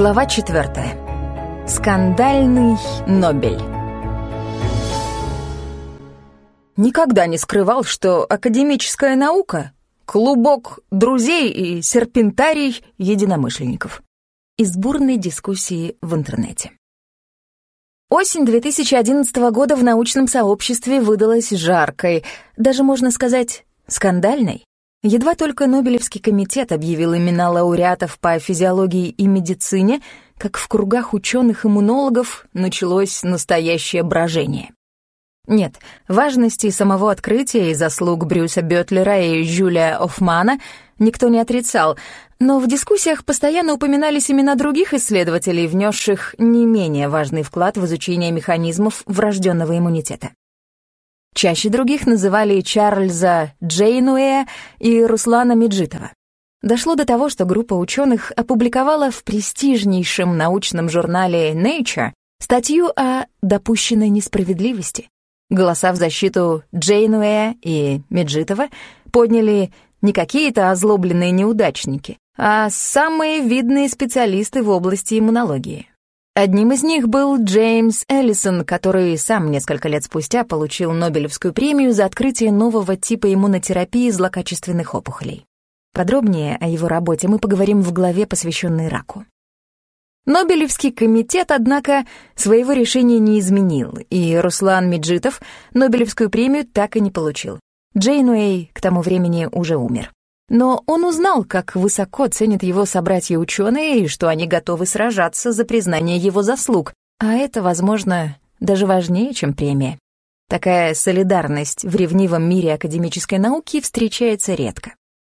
Глава четвертая. Скандальный Нобель. Никогда не скрывал, что академическая наука — клубок друзей и серпентарий единомышленников. Из бурной дискуссии в интернете. Осень 2011 года в научном сообществе выдалась жаркой, даже, можно сказать, скандальной. Едва только Нобелевский комитет объявил имена лауреатов по физиологии и медицине, как в кругах ученых-иммунологов началось настоящее брожение. Нет, важности самого открытия и заслуг Брюса Бётлера и Жюля Офмана никто не отрицал, но в дискуссиях постоянно упоминались имена других исследователей, внесших не менее важный вклад в изучение механизмов врожденного иммунитета. Чаще других называли Чарльза Джейнуэя и Руслана Меджитова. Дошло до того, что группа ученых опубликовала в престижнейшем научном журнале Nature статью о допущенной несправедливости. Голоса в защиту Джейнуэя и Меджитова подняли не какие-то озлобленные неудачники, а самые видные специалисты в области иммунологии. Одним из них был Джеймс Эллисон, который сам несколько лет спустя получил Нобелевскую премию за открытие нового типа иммунотерапии злокачественных опухолей. Подробнее о его работе мы поговорим в главе, посвященной раку. Нобелевский комитет, однако, своего решения не изменил, и Руслан Меджитов Нобелевскую премию так и не получил. Джейнуэй к тому времени уже умер. Но он узнал, как высоко ценят его собратья-ученые и что они готовы сражаться за признание его заслуг, а это, возможно, даже важнее, чем премия. Такая солидарность в ревнивом мире академической науки встречается редко.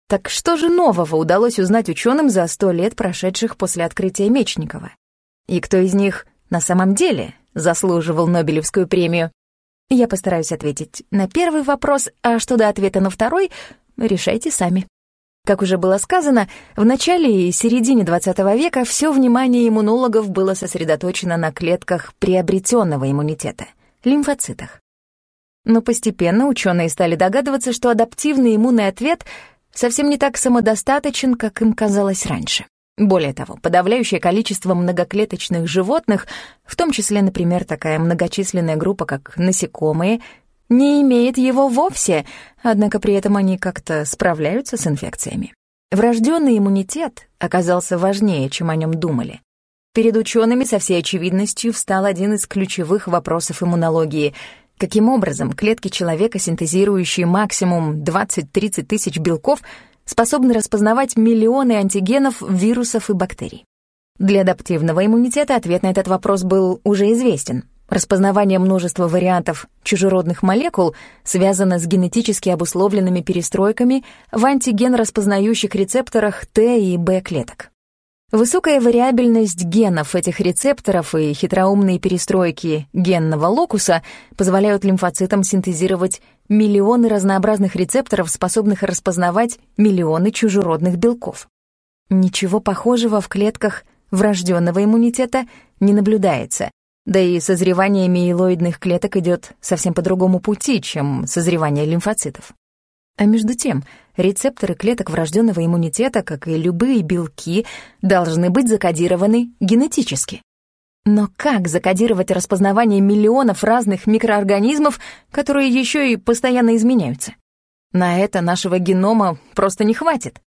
Так что же нового удалось узнать ученым за сто лет, прошедших после открытия Мечникова? И кто из них на самом деле заслуживал Нобелевскую премию? Я постараюсь ответить на первый вопрос, а что до ответа на второй, решайте сами. Как уже было сказано, в начале и середине XX века все внимание иммунологов было сосредоточено на клетках приобретенного иммунитета — лимфоцитах. Но постепенно ученые стали догадываться, что адаптивный иммунный ответ совсем не так самодостаточен, как им казалось раньше. Более того, подавляющее количество многоклеточных животных, в том числе, например, такая многочисленная группа, как насекомые, не имеет его вовсе, однако при этом они как-то справляются с инфекциями. Врожденный иммунитет оказался важнее, чем о нем думали. Перед учеными со всей очевидностью встал один из ключевых вопросов иммунологии. Каким образом клетки человека, синтезирующие максимум 20-30 тысяч белков, способны распознавать миллионы антигенов, вирусов и бактерий? Для адаптивного иммунитета ответ на этот вопрос был уже известен. Распознавание множества вариантов чужеродных молекул связано с генетически обусловленными перестройками в антиген-распознающих рецепторах Т и Б клеток. Высокая вариабельность генов этих рецепторов и хитроумные перестройки генного локуса позволяют лимфоцитам синтезировать миллионы разнообразных рецепторов, способных распознавать миллионы чужеродных белков. Ничего похожего в клетках врожденного иммунитета не наблюдается, да и созревание миелоидных клеток идет совсем по другому пути, чем созревание лимфоцитов. А между тем, рецепторы клеток врожденного иммунитета, как и любые белки, должны быть закодированы генетически. Но как закодировать распознавание миллионов разных микроорганизмов, которые еще и постоянно изменяются? На это нашего генома просто не хватит.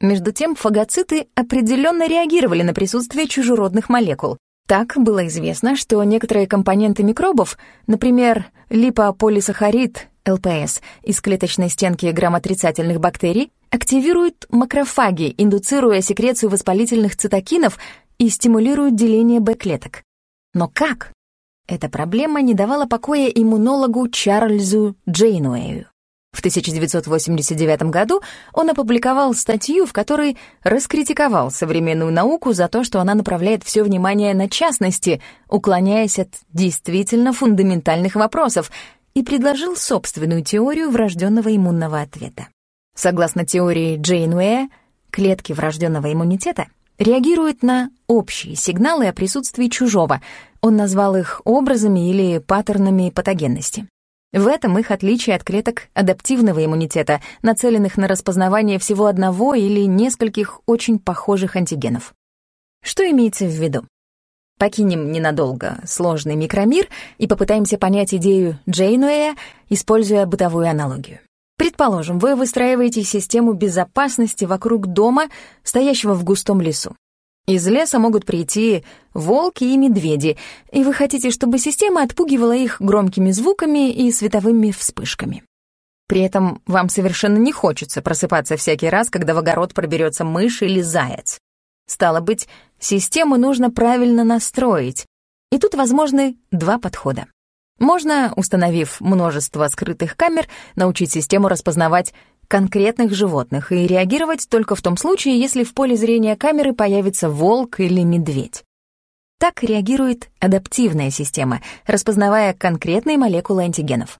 Между тем, фагоциты определенно реагировали на присутствие чужеродных молекул, так было известно, что некоторые компоненты микробов, например, липополисахарид, ЛПС, из клеточной стенки грамотрицательных бактерий, активируют макрофаги, индуцируя секрецию воспалительных цитокинов и стимулируют деление Б-клеток. Но как? Эта проблема не давала покоя иммунологу Чарльзу Джейнуэю. В 1989 году он опубликовал статью, в которой раскритиковал современную науку за то, что она направляет все внимание на частности, уклоняясь от действительно фундаментальных вопросов, и предложил собственную теорию врожденного иммунного ответа. Согласно теории Джейнуэя, клетки врожденного иммунитета реагируют на общие сигналы о присутствии чужого. Он назвал их образами или паттернами патогенности. В этом их отличие от клеток адаптивного иммунитета, нацеленных на распознавание всего одного или нескольких очень похожих антигенов. Что имеется в виду? Покинем ненадолго сложный микромир и попытаемся понять идею Джейнуэя, используя бытовую аналогию. Предположим, вы выстраиваете систему безопасности вокруг дома, стоящего в густом лесу. Из леса могут прийти волки и медведи, и вы хотите, чтобы система отпугивала их громкими звуками и световыми вспышками. При этом вам совершенно не хочется просыпаться всякий раз, когда в огород проберется мышь или заяц. Стало быть, систему нужно правильно настроить. И тут возможны два подхода. Можно, установив множество скрытых камер, научить систему распознавать конкретных животных и реагировать только в том случае, если в поле зрения камеры появится волк или медведь. Так реагирует адаптивная система, распознавая конкретные молекулы антигенов.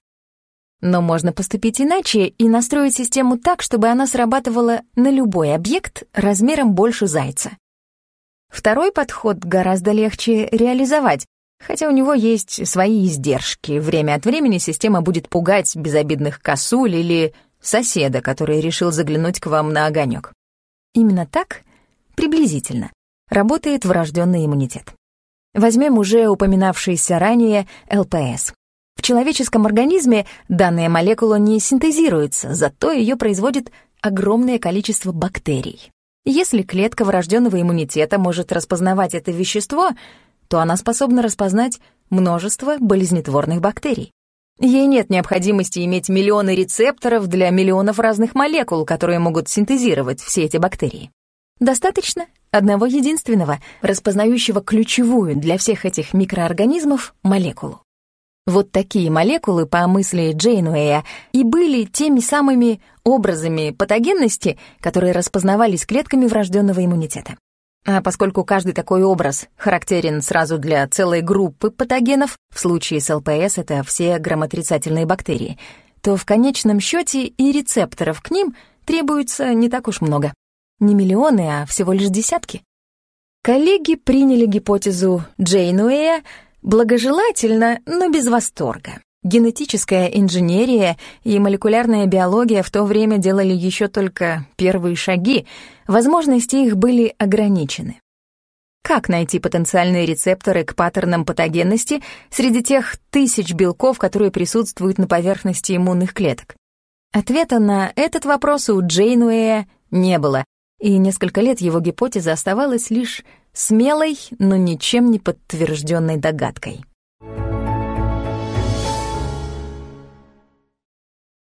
Но можно поступить иначе и настроить систему так, чтобы она срабатывала на любой объект размером больше зайца. Второй подход гораздо легче реализовать, хотя у него есть свои издержки. Время от времени система будет пугать безобидных косуль или соседа, который решил заглянуть к вам на огонек. Именно так, приблизительно, работает врожденный иммунитет. Возьмем уже упоминавшийся ранее ЛПС. В человеческом организме данная молекула не синтезируется, зато ее производит огромное количество бактерий. Если клетка врожденного иммунитета может распознавать это вещество, то она способна распознать множество болезнетворных бактерий. Ей нет необходимости иметь миллионы рецепторов для миллионов разных молекул, которые могут синтезировать все эти бактерии. Достаточно одного единственного, распознающего ключевую для всех этих микроорганизмов молекулу. Вот такие молекулы, по мысли Джейнуэя, и были теми самыми образами патогенности, которые распознавались клетками врожденного иммунитета. А поскольку каждый такой образ характерен сразу для целой группы патогенов, в случае с ЛПС это все грамотрицательные бактерии, то в конечном счете и рецепторов к ним требуется не так уж много. Не миллионы, а всего лишь десятки. Коллеги приняли гипотезу Джейнуэя благожелательно, но без восторга. Генетическая инженерия и молекулярная биология в то время делали еще только первые шаги, возможности их были ограничены. Как найти потенциальные рецепторы к паттернам патогенности среди тех тысяч белков, которые присутствуют на поверхности иммунных клеток? Ответа на этот вопрос у Джейнуэя не было, и несколько лет его гипотеза оставалась лишь смелой, но ничем не подтвержденной догадкой.